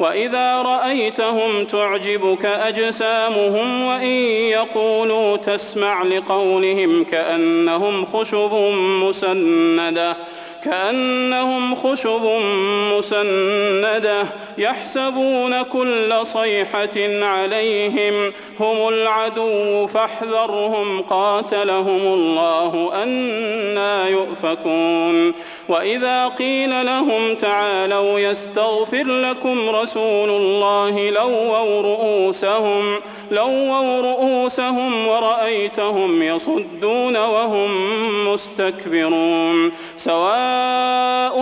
وإذا رأيتهم تعجبك أجسامهم وإن يقولوا تسمع لقولهم كأنهم خشب مسنده كأنهم خشب مسندة يحسبون كل صيحة عليهم هم العدو فاحذرهم قاتلهم الله أنا يؤفكون وإذا قيل لهم تعالوا يستغفر لكم رسول الله لووا رؤوسهم لووا رؤوسهم ورأيتهم يصدون وهم مستكبرون سواء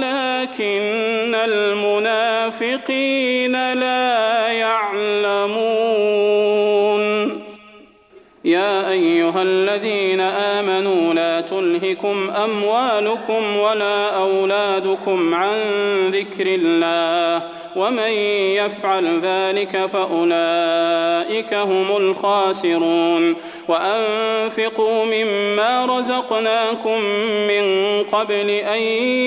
ولكن المنافقين لا يعلمون. يا أيها الذين آمنوا لا تلهكم أموالكم ولا أولادكم عن ذكر الله ومن يفعل ذلك فأولئك هم الخاسرون وأنفقوا مما رزقناكم من قبل أن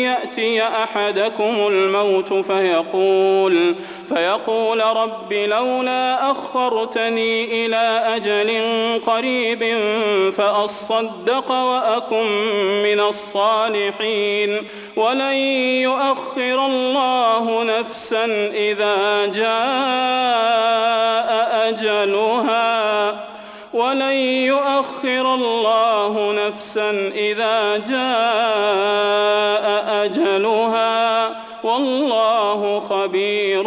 يأتي أحدكم الموت فيقول فيقول رب لولا أخرتني إلى أجل قريب فأصدق وأكن من الصالحين. ولن يؤخر الله نفسا إذا جاء أجلها. ولن يؤخر الله نفسا إذا جاء أجلها. والله خبير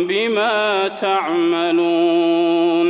بما تعملون.